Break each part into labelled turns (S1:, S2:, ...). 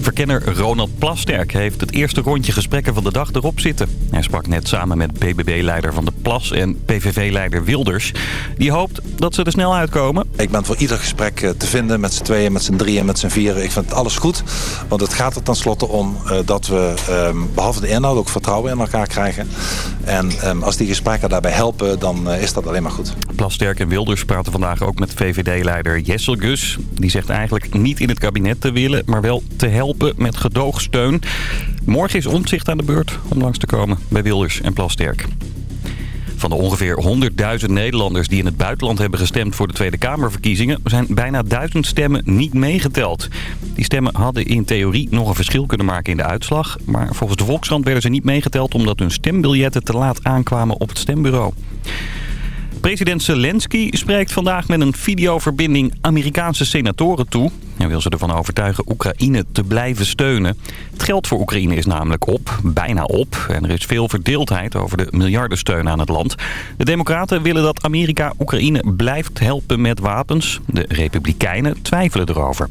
S1: Verkenner Ronald Plasterk heeft het eerste rondje gesprekken van de dag erop zitten. Hij sprak net samen met BBB-leider Van de Plas en PVV-leider Wilders. Die hoopt dat ze er snel uitkomen.
S2: Ik ben voor ieder gesprek eh, te vinden met z'n tweeën, met z'n drieën, met z'n vieren. Ik vind alles goed, want het gaat er tenslotte om uh, dat we um, behalve de inhoud ook vertrouwen in elkaar krijgen. En um, als die gesprekken daarbij helpen, dan uh, is dat alleen maar goed.
S1: Plasterk en Wilders praten vandaag ook met VVD-leider Jessel Gus. Die zegt eigenlijk niet in het kabinet te willen, maar wel te helpen met gedoogsteun. Morgen is Omtzigt aan de beurt om langs te komen bij Wilders en Plasterk. Van de ongeveer 100.000 Nederlanders die in het buitenland hebben gestemd voor de Tweede Kamerverkiezingen... zijn bijna duizend stemmen niet meegeteld. Die stemmen hadden in theorie nog een verschil kunnen maken in de uitslag. Maar volgens de Volkskrant werden ze niet meegeteld omdat hun stembiljetten te laat aankwamen op het stembureau. President Zelensky spreekt vandaag met een videoverbinding Amerikaanse senatoren toe. Hij wil ze ervan overtuigen Oekraïne te blijven steunen. Het geld voor Oekraïne is namelijk op, bijna op. En er is veel verdeeldheid over de miljardensteun aan het land. De democraten willen dat Amerika Oekraïne blijft helpen met wapens. De republikeinen twijfelen erover.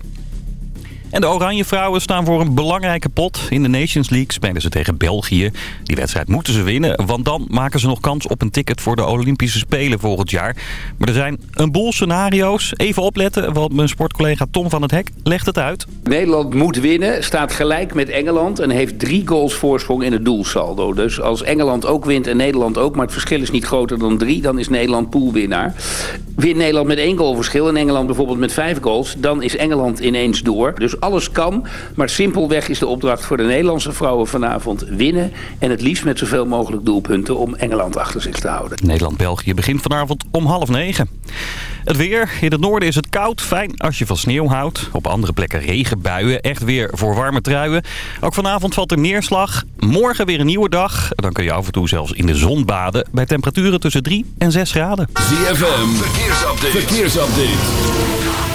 S1: En de Oranje Vrouwen staan voor een belangrijke pot. In de Nations League spelen ze tegen België. Die wedstrijd moeten ze winnen, want dan maken ze nog kans op een ticket voor de Olympische Spelen volgend jaar. Maar er zijn een boel scenario's. Even opletten, want mijn sportcollega Tom van het Hek legt het uit.
S3: Nederland moet winnen, staat gelijk met Engeland en heeft drie goals voorsprong in het doelsaldo. Dus als Engeland ook wint en Nederland ook, maar het verschil is niet groter dan drie, dan is Nederland poolwinnaar. Wint Nederland met één goal verschil en Engeland bijvoorbeeld met vijf goals, dan is Engeland ineens door. Dus alles kan, maar simpelweg is de opdracht voor de Nederlandse vrouwen vanavond winnen. En het liefst met zoveel mogelijk doelpunten om Engeland achter zich te houden.
S1: Nederland-België begint vanavond om half negen. Het weer. In het noorden is het koud. Fijn als je van sneeuw houdt. Op andere plekken regenbuien. Echt weer voor warme truien. Ook vanavond valt er neerslag. Morgen weer een nieuwe dag. Dan kun je af en toe zelfs in de zon baden. Bij temperaturen tussen 3 en 6 graden.
S4: ZFM. Verkeersupdate. Verkeersupdate.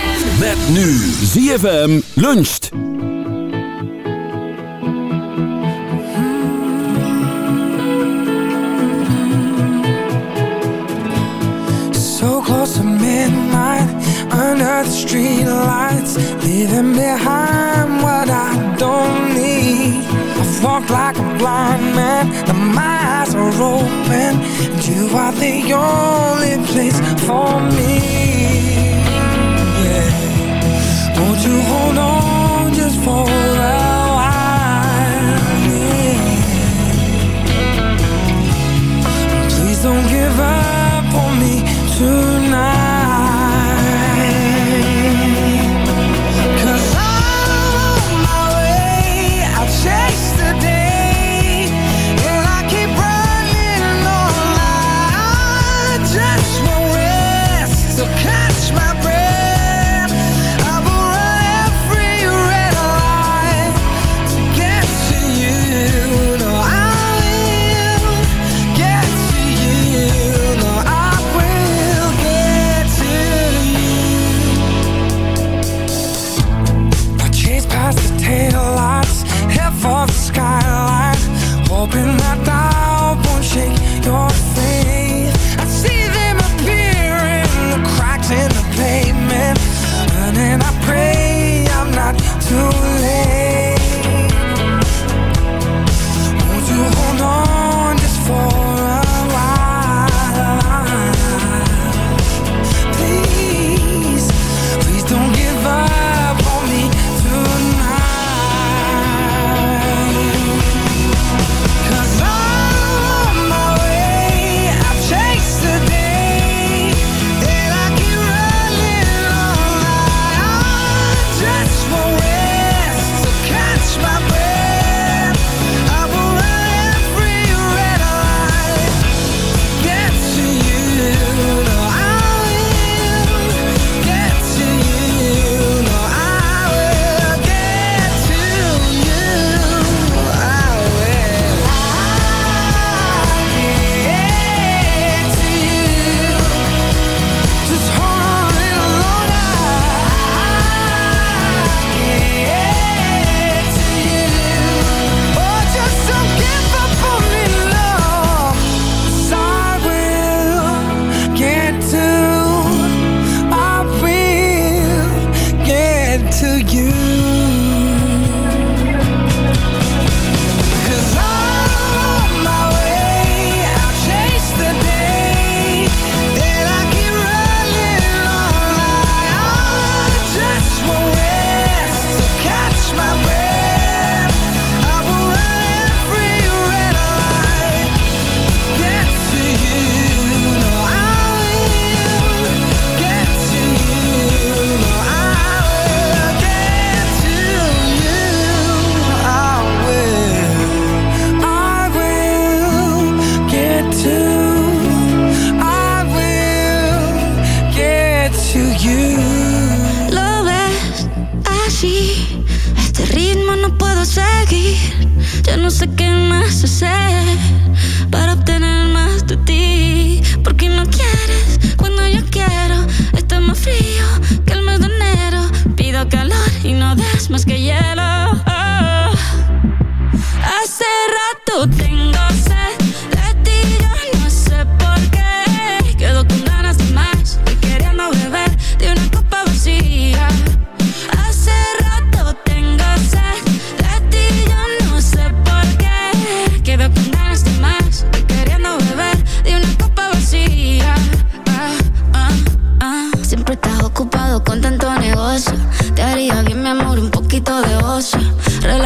S4: Met nu ZFM luncht.
S5: So close to midnight under the street lights, leaving behind what I don't need. I've walked like a blind man, and my eyes are open, and you are the only place for me. Won't you hold on just for a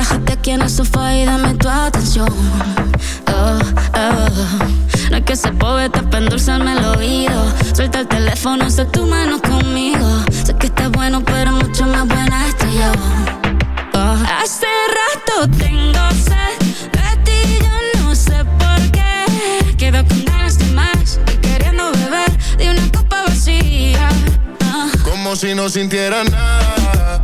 S6: Relájate aquí en el sofá y dame tu atención. Oh, oh. No es que ese poeta para endulzarme el oído. Suelta el teléfono, sé tu mano conmigo. Sé que estás bueno, pero mucho más buena estoy yo. Oh. Hace rato tengo sed de ti, yo no sé por qué. Quedo con ganas de más y queriendo beber de una copa vacía.
S7: Como si no sintiera nada.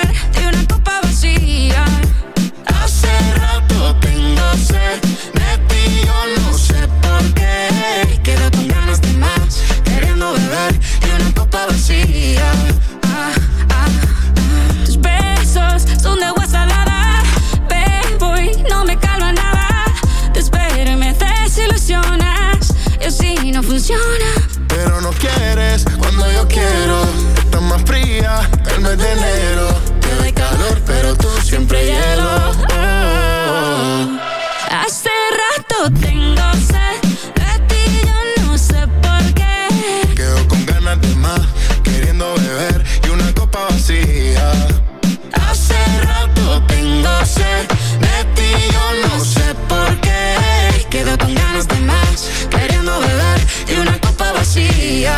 S7: Hace rato tengo sed, me pido, no sé por qué.
S6: Quedo con ganas de más, queriendo beber y una copa vacía. Ah, ah, ah. Tus besos son de agua salada. Ven, voy, no me calo a nada. espero y me desilusionas, yo sí no funciona.
S8: Pero no quieres cuando yo quiero. Estás más fría, el mes de enero. Te doy calor, pero tú siempre hielo. Queriendo beber y una copa vacía.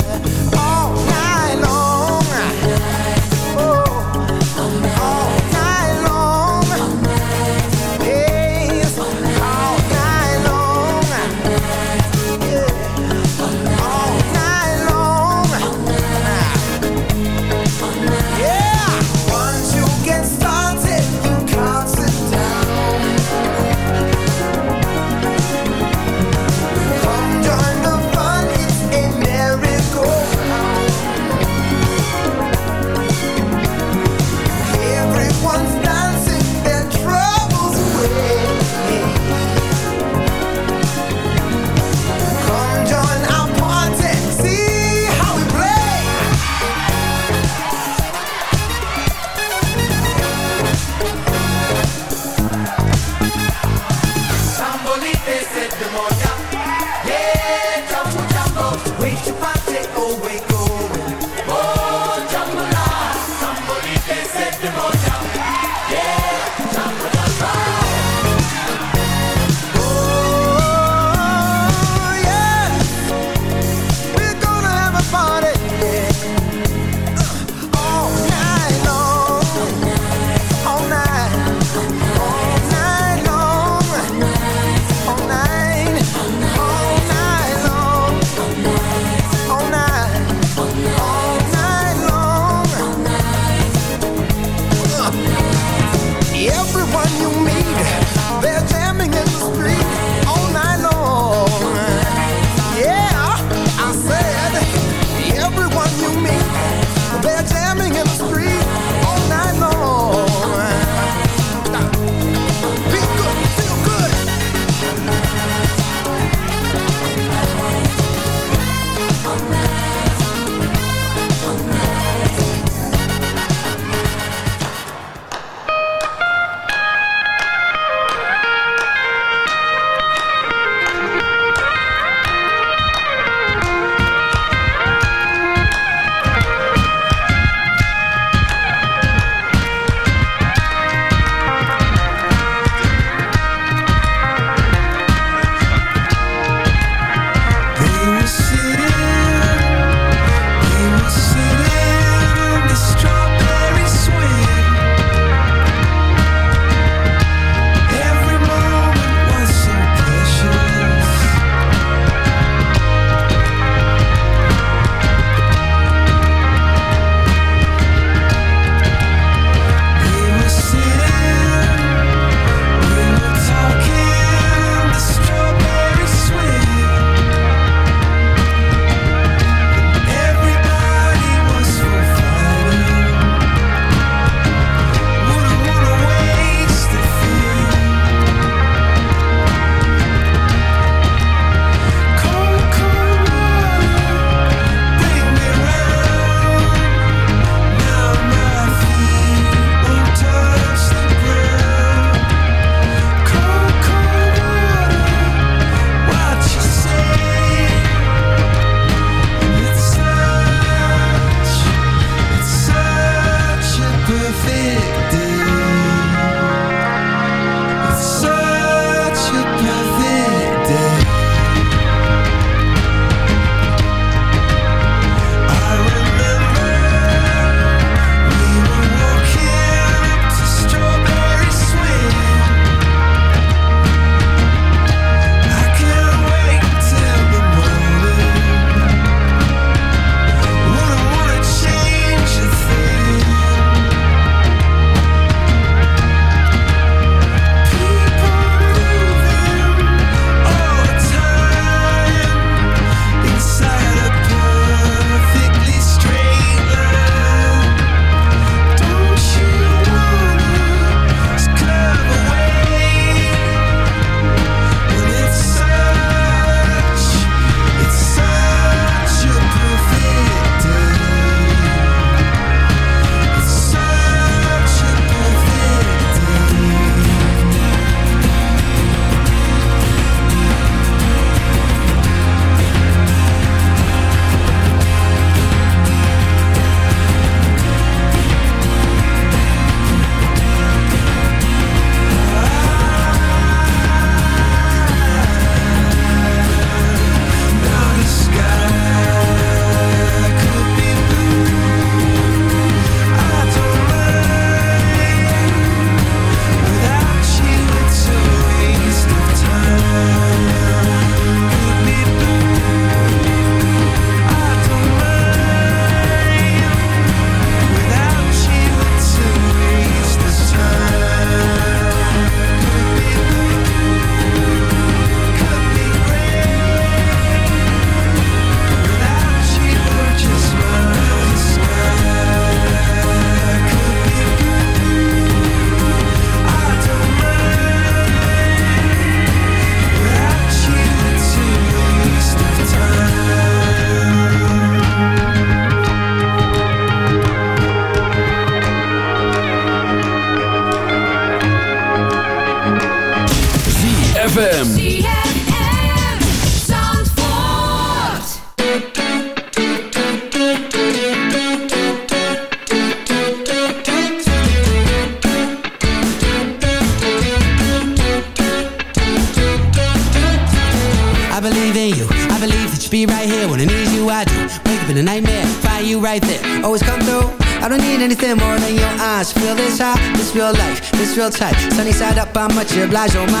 S9: playa o mar.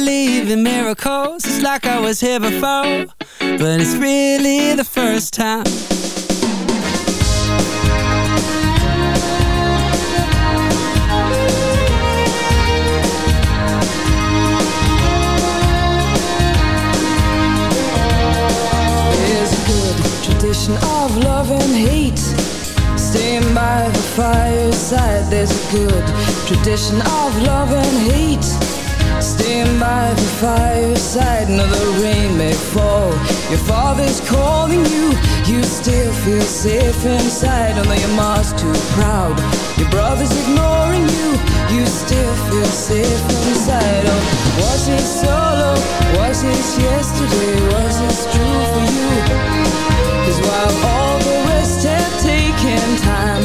S9: Believe in miracles. It's like I was here before, but it's really the first time.
S10: There's a good tradition of love and hate. Staying by the fireside. There's a good tradition of love and hate. Staying by the fireside. Now the rain may fall. Your father's calling you. You still feel safe inside. Although your mom's too proud. Your brother's ignoring you. You still feel safe inside. Oh, was it solo? Was it yesterday? Was it true for you? Cause while all the rest had taken time,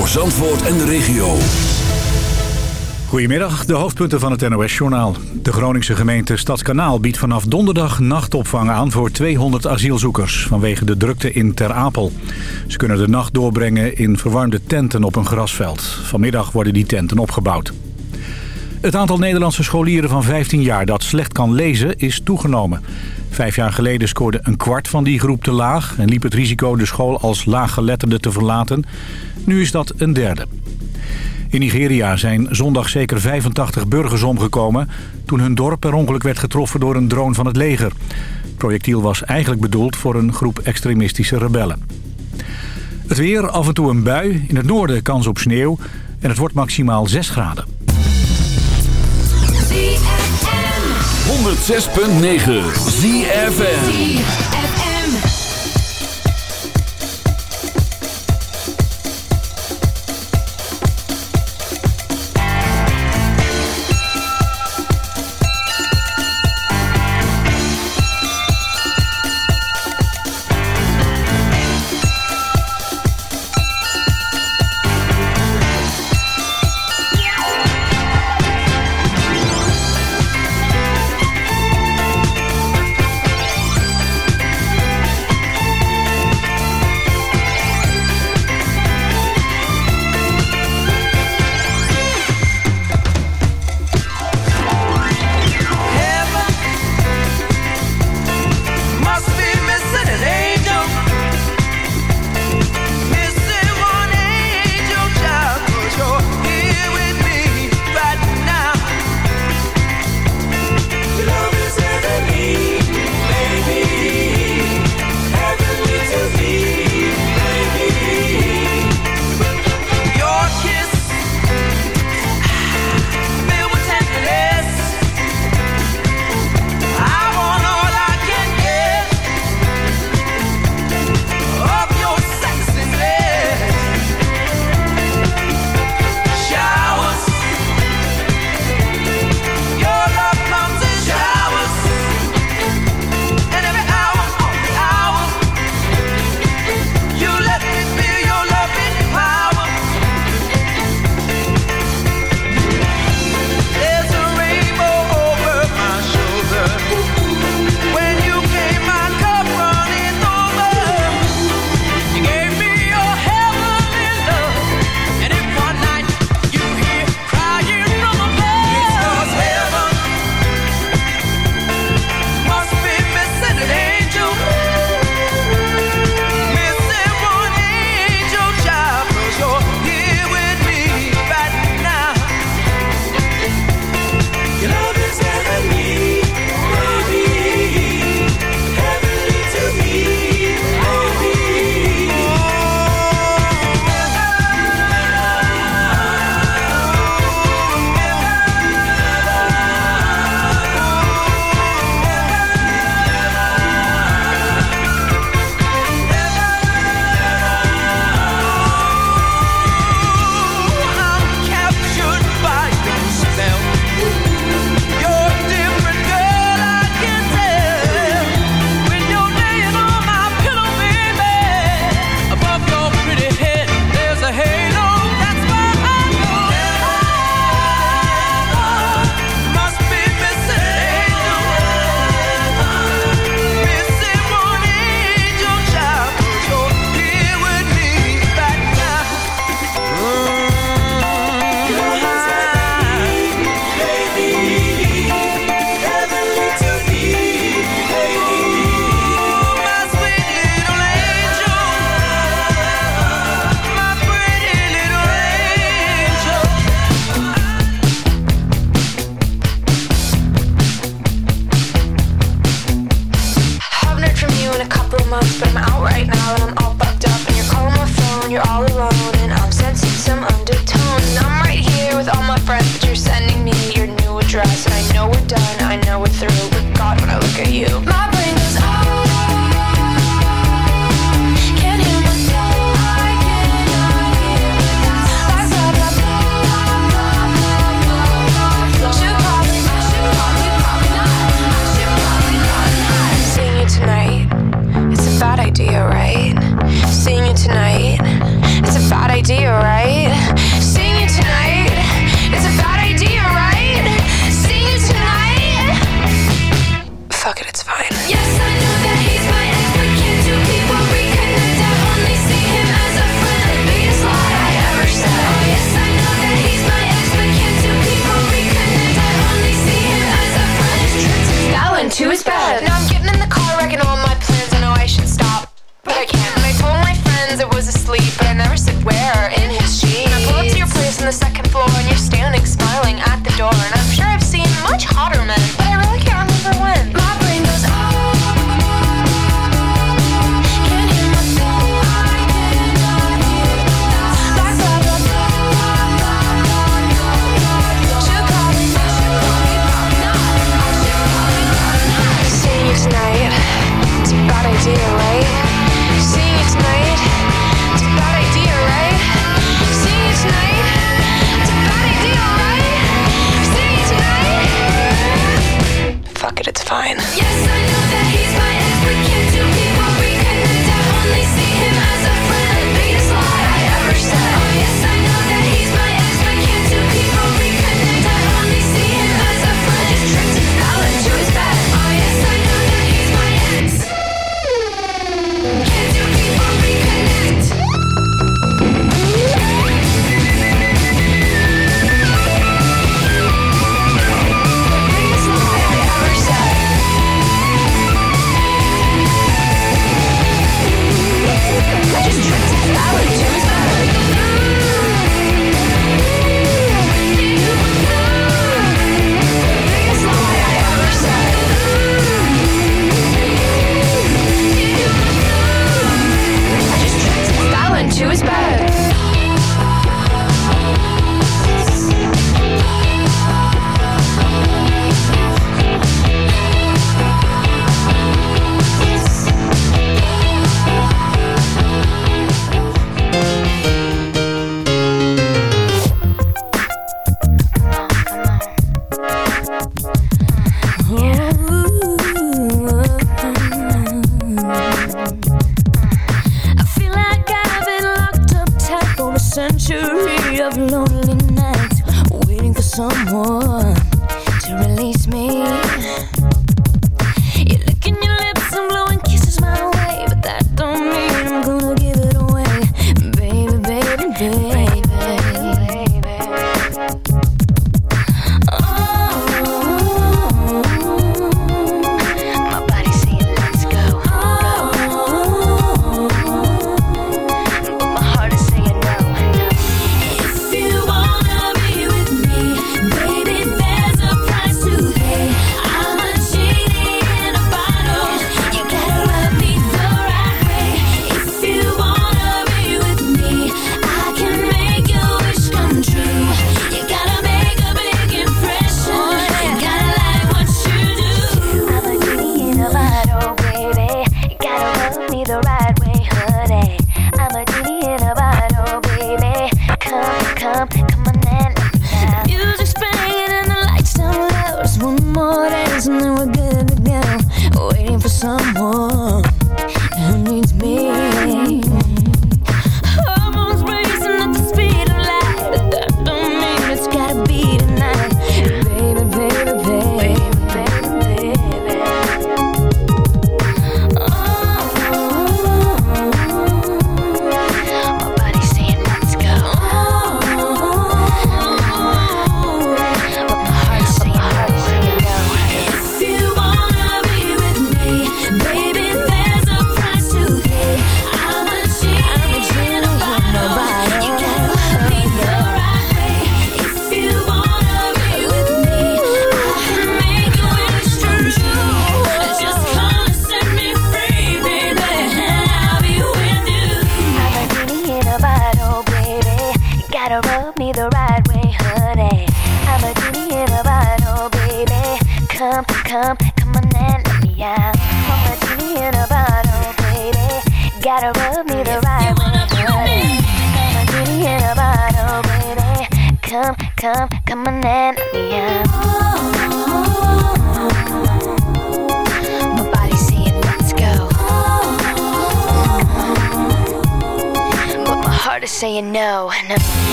S11: Voor Zandvoort en de regio.
S12: Goedemiddag, de hoofdpunten van het NOS-journaal. De Groningse gemeente Stadskanaal biedt vanaf donderdag nachtopvang aan voor 200 asielzoekers... vanwege de drukte in Ter Apel. Ze kunnen de nacht doorbrengen in verwarmde tenten op een grasveld. Vanmiddag worden die tenten opgebouwd. Het aantal Nederlandse scholieren van 15 jaar dat slecht kan lezen is toegenomen. Vijf jaar geleden scoorde een kwart van die groep te laag... en liep het risico de school als laaggeletterde te verlaten. Nu is dat een derde. In Nigeria zijn zondag zeker 85 burgers omgekomen... toen hun dorp per ongeluk werd getroffen door een drone van het leger. Het projectiel was eigenlijk bedoeld voor een groep extremistische rebellen. Het weer, af en toe een bui. In het noorden kans op sneeuw. En het wordt maximaal 6 graden.
S11: 106.9 ZFM.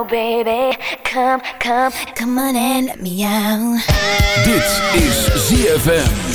S13: Oh
S6: baby, come, come, come on and let me out.
S11: Dit is ZFM.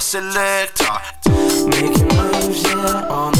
S14: Interselector. Making moves, yeah, on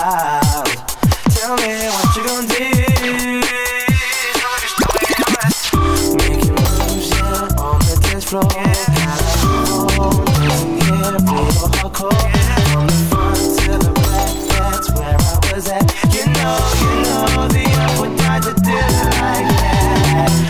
S14: Tell me what you gonna do. Moves, yeah, on the dance floor. Real hardcore. The front to the back, that's where I was at. You know, you know, the to do like that.